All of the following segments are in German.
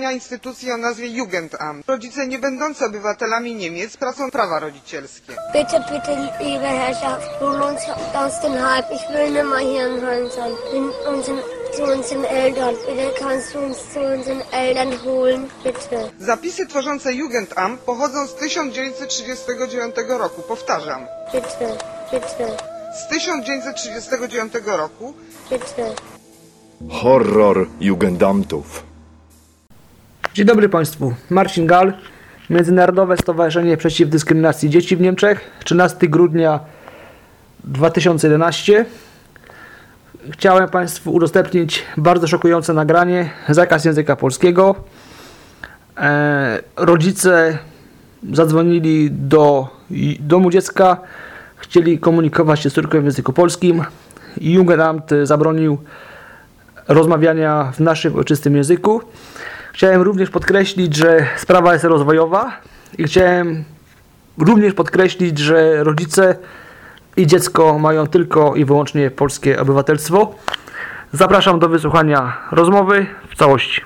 działania instytucji o nazwie Jugendamt. Rodzice nie będący obywatelami Niemiec tracą prawa rodzicielskie. Bitte, bitte, liebe Herrschaft, hol uns aus den Hype. Ich will nicht mehr hier in Holland sein. Zu unseren Eltern. Bitte kannst du uns zu unseren Eltern holen, bitte. Zapisy tworzące Jugendamt pochodzą z 1939 roku. Powtarzam, Bitte, bitte, z 1939 roku bitte. Horror Jugendamtów. Dzień dobry Państwu. Marcin Gal, Międzynarodowe Stowarzyszenie Przeciw Dyskryminacji Dzieci w Niemczech, 13 grudnia 2011. Chciałem Państwu udostępnić bardzo szokujące nagranie, zakaz języka polskiego. E, rodzice zadzwonili do domu dziecka, chcieli komunikować się z córką w języku polskim. Jugendamt zabronił rozmawiania w naszym ojczystym języku. Chciałem również podkreślić, że sprawa jest rozwojowa i chciałem również podkreślić, że rodzice i dziecko mają tylko i wyłącznie polskie obywatelstwo. Zapraszam do wysłuchania rozmowy w całości.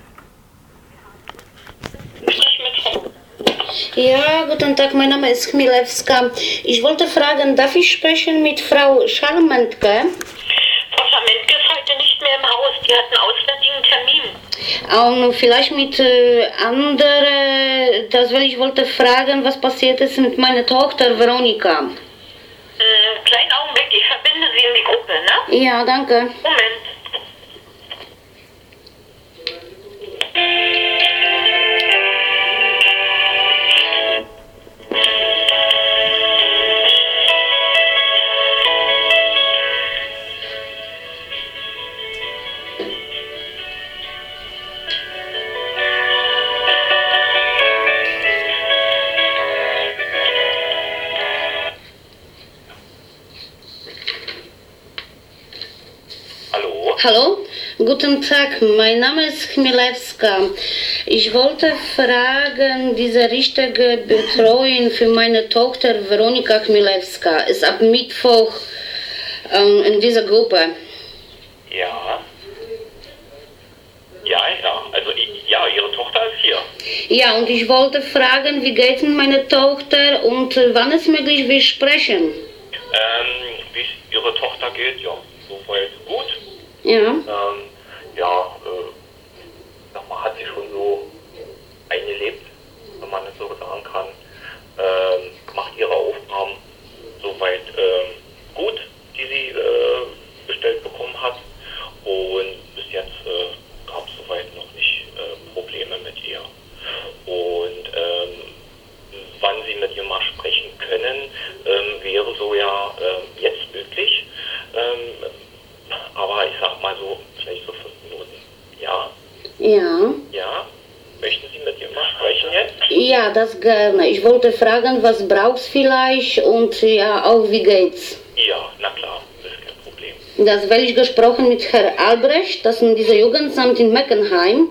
Ja, guten Tag, mein Name ist Chmielewska. Ich wollte fragen, darf ich sprechen mit Frau Schalmentke? Frau Schamentke ist heute nicht mehr im Haus. Die hat einen auswärtigen Termin. Und vielleicht mit äh, andere, das weil ich wollte fragen, was passiert ist mit meiner Tochter Veronika. Äh, kleinen Augenblick, ich verbinde Sie in die Gruppe, ne? Ja, danke. Moment. Guten Tag, mein Name ist Chmielewska. Ich wollte fragen, diese richtige Betreuung für meine Tochter Veronika Chmielewska ist ab Mittwoch ähm, in dieser Gruppe. Ja. Ja, ja. Also, ja, Ihre Tochter ist hier. Ja, und ich wollte fragen, wie geht es meiner Tochter und wann ist möglich, wir sprechen? Ähm, wie Ihre Tochter geht, ja, soweit gut. Ja, Ähm, ja, äh, sag mal, hat sie schon so eingelebt, wenn man das so sagen kann. Ähm, macht ihre Aufgaben soweit ähm, gut, die sie äh, bestellt bekommen hat. Und bis jetzt äh, gab es soweit noch nicht äh, Probleme mit ihr. Und ähm, wann sie mit ihr mal sprechen können, ähm, wäre so ja ähm, jetzt möglich. Ähm, aber ich sag mal so, vielleicht so fünf Minuten. Ja, ja. ja. Möchten Sie mit ihr mal sprechen jetzt? Ja, das gerne. Ich wollte fragen, was brauchst vielleicht und ja, auch wie geht's? Ja, na klar, das ist kein Problem. Das weil ich gesprochen mit Herrn Albrecht, das ist dieser Jugendamt in Meckenheim.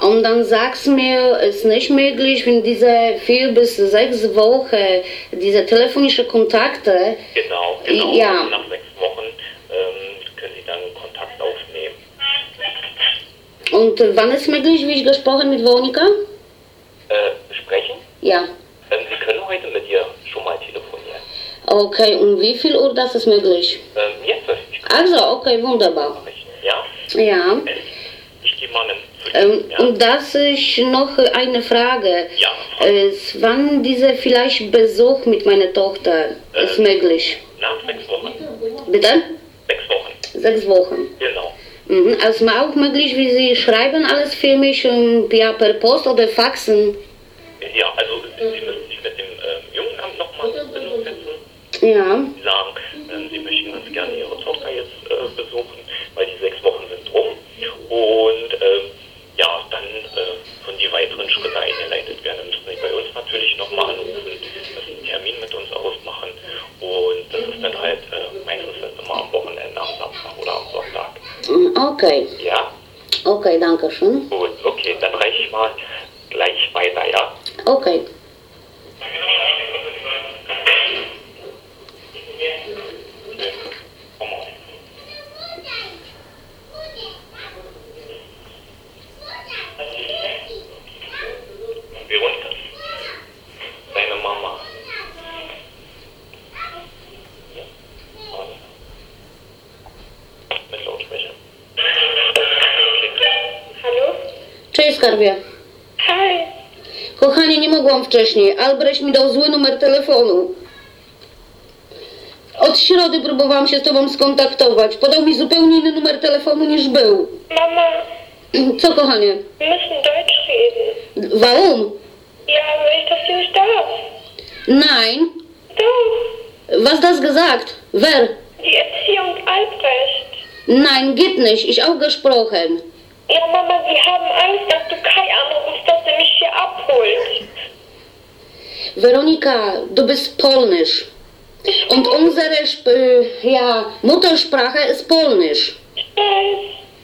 Und dann sagst mir, es ist nicht möglich, wenn diese vier bis sechs Wochen diese telefonische Kontakte, Genau, genau. Ja. Nach sechs Wochen ähm, können Sie dann Kontakt aufnehmen. und wann ist möglich, wie ich gesprochen mit Veronika? Äh, sprechen? Ja. Ähm, Sie können heute mit ihr schon mal telefonieren. Okay, und wie viel Uhr das ist möglich? Ähm, jetzt ist Also, okay, wunderbar. Ja? Ja. Äh, Ich gehe mal einen Ähm, ja? Und das ist noch eine Frage. Ja. Äh, wann dieser vielleicht Besuch mit meiner Tochter ist Äh. möglich? Nach sechs Wochen. Bitte? Sechs Wochen. Sechs Wochen. Genau. Also mal auch möglich, wie Sie schreiben alles für mich ja, per Post oder Faxen. Ja, also Sie müssen sich mit dem ähm, Jugendamt nochmal in Verbindung setzen. Ja. Sie sagen, ähm, Sie möchten ganz gerne Ihre Tochter jetzt äh, besuchen, weil die sechs Wochen sind rum. Und ähm, ja, dann äh, von die weiteren Schritte eingeleitet werden. Dann müssen Sie bei uns natürlich nochmal anrufen, müssen einen Termin mit uns ausmachen. Und das ist dann halt äh, meistens dann immer am Wochenende, am Samstag oder am Sonntag. Mhm, Okay. Ja, Okay, danke schön. gut, okay, dann reiche ich mal gleich weiter, ja? Okay. Skarbie. Hej. Kochanie, nie mogłam wcześniej. Albrecht mi dał zły numer telefonu. Od środy próbowałam się z tobą skontaktować. Podał mi zupełnie inny numer telefonu niż był. Mama, Co, kochanie? wir müssen Deutsch reden. Warum? Ja, weil ich das nicht darf. Nein. Doch. Was das gesagt? Wer? Die Erziehung Albrecht. Nein, geht nicht. Ich auch gesprochen. Ja, Mama, sie haben Angst, dass du Kai anrufst, dass er mich hier abholt. Weronika, du bist polnisch. Und unsere äh, ja, Muttersprache ist polnisch.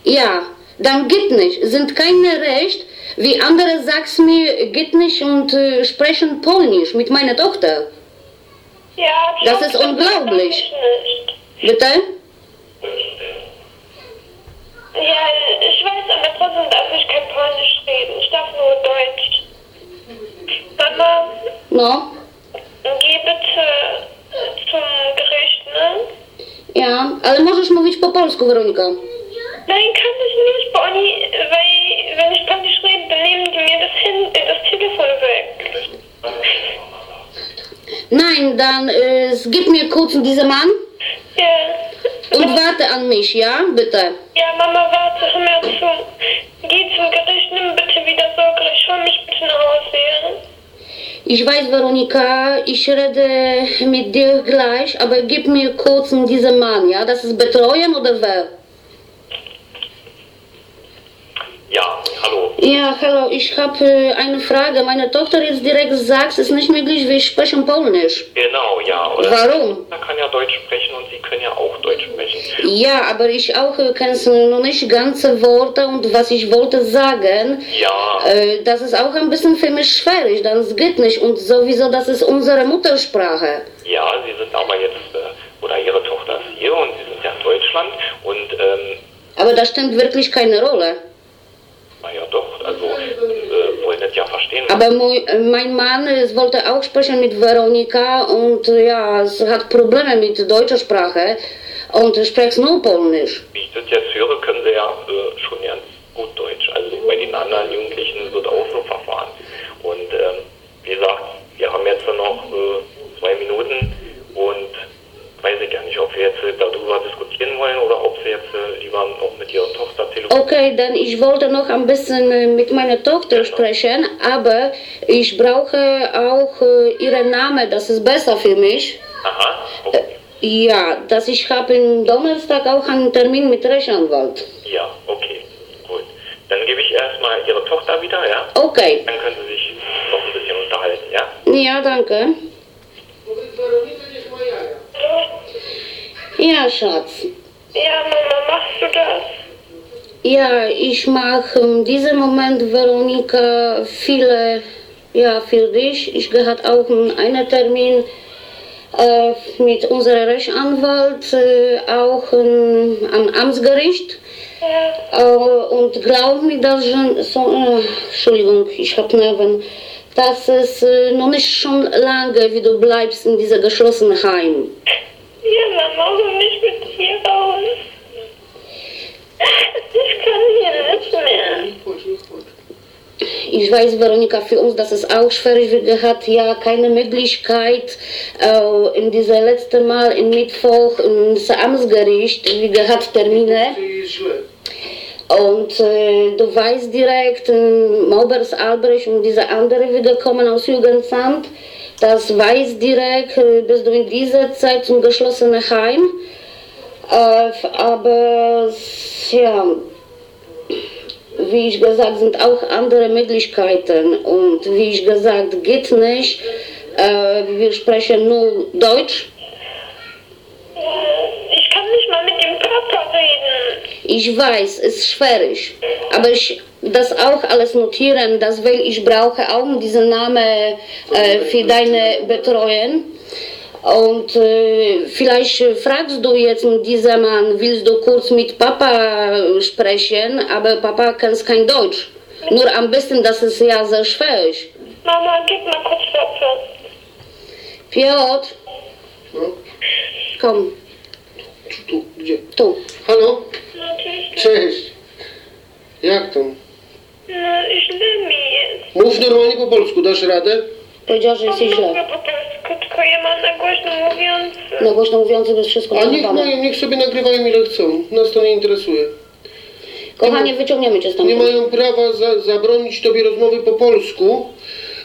Ja, dann geht nicht. Sind keine Recht, wie andere sagst mir, geht nicht und äh, sprechen polnisch mit meiner Tochter. Ja, Das ist unglaublich. nicht. Bitte? Ja, ich weiß, aber trotzdem darf ich kein Polnisch reden. Ich darf nur Deutsch. Mama, No, geh bitte zum Gericht, ne? ja, ale możesz mówić po polsku, Weronika. Nein, kann ich nicht, Bonnie, weil wenn ich Polnisch rede, dann nehmen die mir das, Hin äh, das Telefon weg. Nein, dann äh, gib mir kurz diesen Mann Ja. und warte an mich, ja? Bitte. Mama, warte, hör mir zu. Geh zum Gericht, nimm bitte wieder sorglich, hol mich bitte nach Hause, ja? Ich weiß, Veronika, ich rede mit dir gleich, aber gib mir kurz diesen Mann, ja? Das ist Betreuen oder wer? Ja, hallo. Ja, hallo, ich habe äh, eine Frage. Meine Tochter jetzt direkt sagt, es ist nicht möglich, wir sprechen Polnisch. Genau, ja. Oder Warum? Er kann ja Deutsch sprechen und Sie können ja auch Deutsch sprechen. Ja, aber ich auch äh, kenne noch nicht ganze Worte und was ich wollte sagen, Ja, äh, das ist auch ein bisschen für mich schwierig, das geht nicht und sowieso, das ist unsere Muttersprache. ja, Sie sind aber jetzt, äh, oder Ihre Tochter ist hier und Sie sind ja in Deutschland und, ähm, Aber das stimmt wirklich keine Rolle. Äh, das ja verstehen. Aber mein Mann es wollte auch sprechen mit Veronika und äh, ja, es hat Probleme mit deutscher Sprache und spricht nur Polnisch. Wie ich das jetzt höre, können Sie ja äh, schon ganz gut Deutsch. Also bei den anderen Jugendlichen wird auch so verfahren. Und ähm, wie gesagt, wir haben jetzt noch äh, zwei Minuten und weiß ich ja nicht, ob wir jetzt äh, darüber diskutieren wollen oder ob Sie jetzt äh, lieber noch mit Ihrer Tochter telefonieren. Okay, dann ich wollte noch ein bisschen äh, mit meiner Tochter sprechen, aber ich brauche auch äh, ihren Namen, das ist besser für mich. Aha, okay. Ja, dass ich habe am Donnerstag auch einen Termin mit Rechtsanwalt. Ja, okay, gut. Dann gebe ich erstmal Ihre Tochter wieder, ja? Okay, Dann können Sie sich noch ein bisschen unterhalten, ja? ja, danke. Ja, Schatz. Ja, Mama, machst du das? Ja, ich mache in diesem Moment, Veronika, viele, ja, für dich. Ich gehe auch in einen Termin äh, mit unserem Rechtsanwalt, äh, auch in, am Amtsgericht. Äh, und glaub mir, dass schon, so, äh, Entschuldigung, ich habe Nerven, dass es äh, noch nicht schon lange, wie du bleibst in dieser geschlossenen Heim. Ja, Mama, hol mich mit hier raus. Ich kann hier nicht mehr. Ich weiß, Veronika, für uns, das ist auch schwierig. Hatten ja keine Möglichkeit, äh, in dieser letzten Mal im Mittwoch ins Amtsgericht, wir hatten Termine. Und äh, du weißt direkt, äh, Maubers Albrecht und diese andere wieder kommen aus Jugendamt. Das weiß direkt, äh, bist du in dieser Zeit zum geschlossenen Heim. Äh, aber ja, wie ich gesagt, sind auch andere Möglichkeiten. Und wie ich gesagt, geht nicht. Äh, wir sprechen nur Deutsch. Ich kann nicht mal mit dem Papa reden. Ich weiß, es ist schwierig. Aber ich das auch alles notieren, das will ich brauche auch diesen Namen äh, für deine Betreuung. Und äh, vielleicht fragst du jetzt dieser Mann, willst du kurz mit Papa sprechen, aber Papa kann kein Deutsch. Nur am besten, das ist ja sehr schwierig. Mama, gib mal kurz Waffe. Piotr, komm, Tu, gdzie? tu. Halo? Natürlich. Cześć. Jak tam? No, źle mi jest. Mów normalnie po polsku, dasz radę? Powiedziała, że jesteś źle. po polsku, tylko ja mam na głośno mówiący. Na głośno mówiący jest wszystko A niech nagrywane. mają, niech sobie nagrywają ile chcą. Nas to nie interesuje. Kochanie, wyciągniemy cię stąd. Nie mają prawa za, zabronić tobie rozmowy po polsku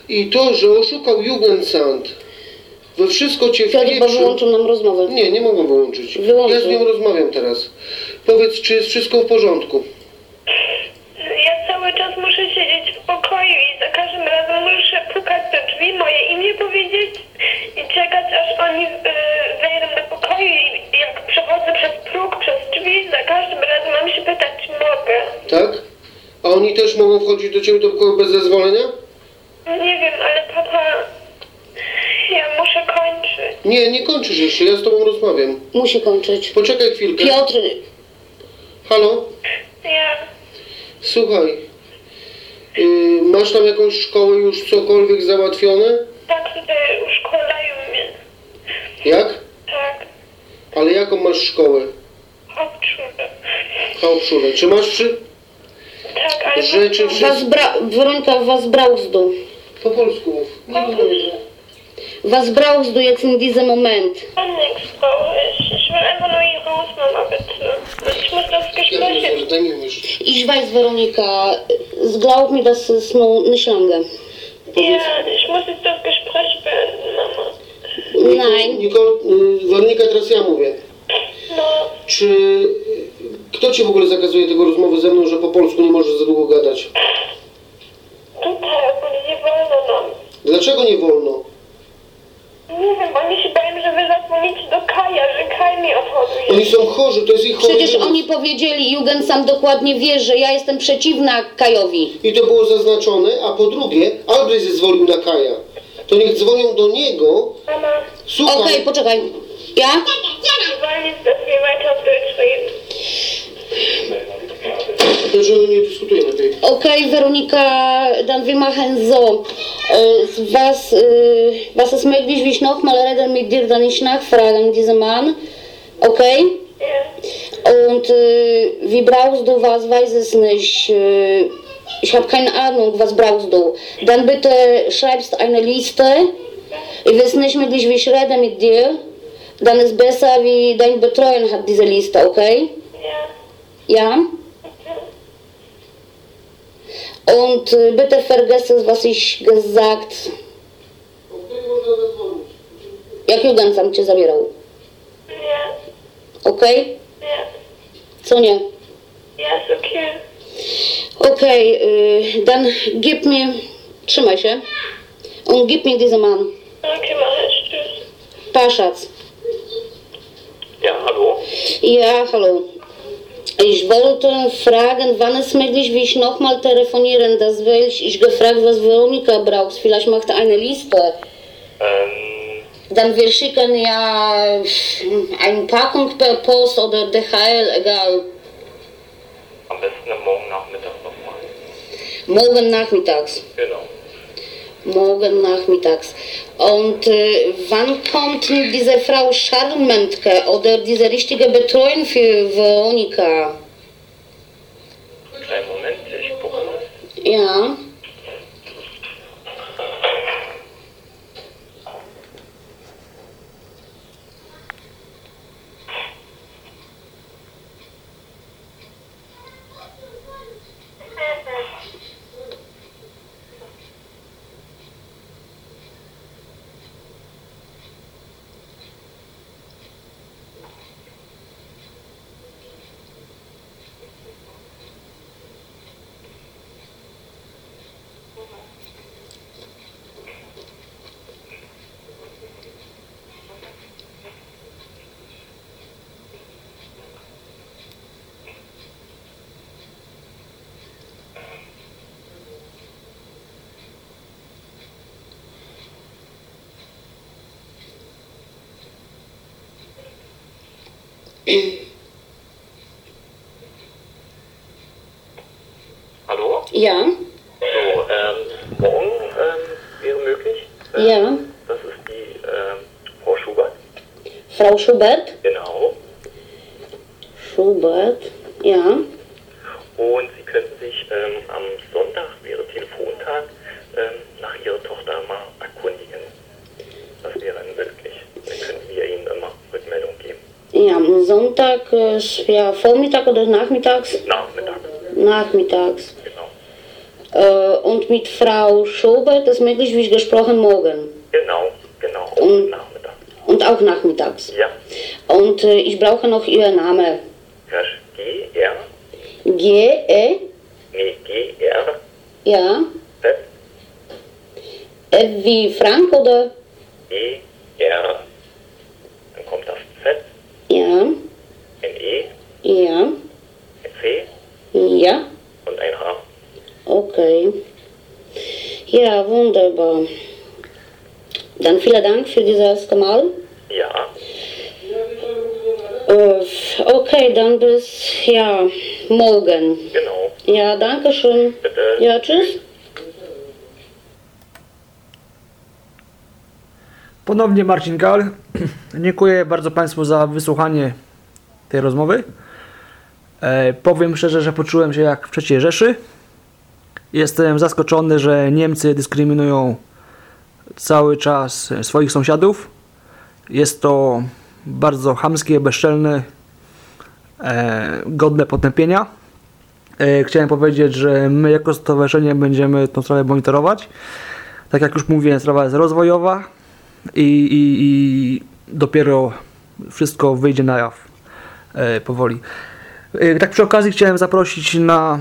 i to, że oszukał Jugendsand, we wszystko cię Piotr, bo wpieprzył. wyłączył nam rozmowę. Nie, nie mogą wyłączyć. Wyłączył. Ja z nią rozmawiam teraz. Powiedz, czy jest wszystko w porządku. Mogą wchodzić do ciebie do pokoju bez zezwolenia? Nie wiem, ale papa, ja muszę kończyć. Nie, nie kończysz jeszcze, ja z tobą rozmawiam. Musi kończyć. Poczekaj chwilkę. Piotr, Halo? Ja, Słuchaj. Yy, masz tam jakąś szkołę już cokolwiek załatwione? tak tutaj uszkolają mnie. Jak? Tak, Ale jaką masz szkołę? obczulę. Hauptschule. Czy masz przy... Tak, ale... Rzeczy papa, was bra... Weronika, was brauchst du. Po polsku mów. Nie mówię. Was brauchst du jetzt in diesem Moment? Nichts brauche ich. Ich will einfach nur hier raus, Mama, bitte. Und ich muss das Ja Gespräch wiem, że daj mi myśl. Ich weiß, Veronika, glaub mir, das ist nur nicht lange. Powiedz, Ja, ich muss jetzt das Gespräch beenden, Mama. Nein. Niko, y, Weronika, teraz ja mówię. No, Czy... y, Kto ci w ogóle zakazuje tego rozmowy ze mną, że po polsku nie możesz za długo gadać? tutaj, bo nie wolno nam. Dlaczego nie wolno? Nie wiem, bo oni się boją, że wy zadzwonicie do Kaja, że Kaj mi. Oni są chorzy, to jest ich chory Przecież oni powiedzieli, Jugend sam dokładnie wie, że ja jestem przeciwna Kajowi. I to było zaznaczone, a po drugie, Albrecht zezwolił na Kaja. To niech dzwonią do niego. Mama, Słuchaj, Okej, poczekaj. Ja? wir wollen jetzt, dass że nie dyskutuję lepiej. Okay, Veronika, dann wir machen so. Äh, was, äh, was ist möglich, wie ich nochmal reden mit dir, dann ich nachfragen, diesen Mann. Okay? Ja. Und äh, wie brauchst du was, weiß es nicht. Äh, ich habe keine Ahnung, was brauchst du. Dann bitte schreibst eine Liste. Ich weiß nicht möglich, wie ich rede mit dir. Dann ist besser, wie dein Betreuer hat diese Liste, okay? Ja. Ja? Und äh, bitte vergesst es, was ich gesagt Jak Jugendamt cię zabierał. Ja. Okej? Ja. Co nie? Ja, ist okay. Okej, y, dann gib mir... Trzymaj się. Und gib mir diesen Mann. Okay, mach ich. Paschatz. Ja, hallo? Ja, hallo. Ich wollte fragen, wann es möglich, wie ich nochmal telefonieren, das weil ich gefragt, was Veronika braucht. Vielleicht macht er eine Liste. Ähm, Dann wir schicken ja eine Packung per Post oder DHL, egal. am besten morgen Nachmittag nochmal. Morgen nachmittags. Genau. Morgen nachmittags. Und äh, wann kommt diese Frau Scharmentke oder diese richtige Betreuung für Veronika? Kleinen Moment, ich gucke mal. Ja. Hallo? Ja. So, ähm, morgen ähm, wäre möglich. Ähm, Ja. Das ist die ähm, Frau Schubert. Frau Schubert. Genau. Schubert. Ja. Und Sie könnten sich ähm, am Sonntag, wäre Telefontag, ähm, nach Ihrer Tochter mal erkundigen. Das wäre dann möglich. Dann könnten wir Ihnen dann mal Rückmeldung geben. Ja, Sonntag, äh, ja, Vormittag oder nachmittags? Nachmittag, Nachmittags. genau. Äh, und mit Frau Schobert ist möglich, wie ich gesprochen, morgen. Genau, genau. Und- Nachmittag. Und auch nachmittags. Ja. Und äh, ich brauche noch Ihren Namen. Herr G, R, G, E, nee, G, R, ja. Z, F wie Frank oder? E, R. Dann kommt das Z, Ja, ein E, ja, ein C ja. und ein H. Okay. Ja, wunderbar. Dann vielen Dank für dieses erste Mal. Ja, Äh, okay, dann bis, ja, morgen. genau. Ja, danke schön. Bitte. Ja, tschüss. Ponownie Marcin Gal. Dziękuję bardzo Państwu za wysłuchanie tej rozmowy. E, powiem szczerze, że poczułem się jak w III Rzeszy. Jestem zaskoczony, że Niemcy dyskryminują cały czas swoich sąsiadów. Jest to bardzo chamskie, bezczelne, e, godne potępienia. E, chciałem powiedzieć, że my jako stowarzyszenie będziemy tą sprawę monitorować. Tak jak już mówiłem, sprawa jest rozwojowa i, i, i dopiero wszystko wyjdzie na jaw e, powoli. E, tak przy okazji chciałem zaprosić na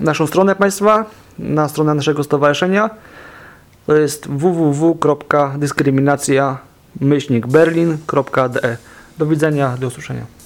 naszą stronę Państwa, na stronę naszego stowarzyszenia. To jest www.dyskryminacja-berlin.de. Do widzenia, do usłyszenia.